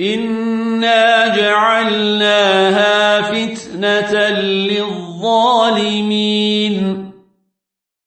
إنا جعلناها فتنة للظالمين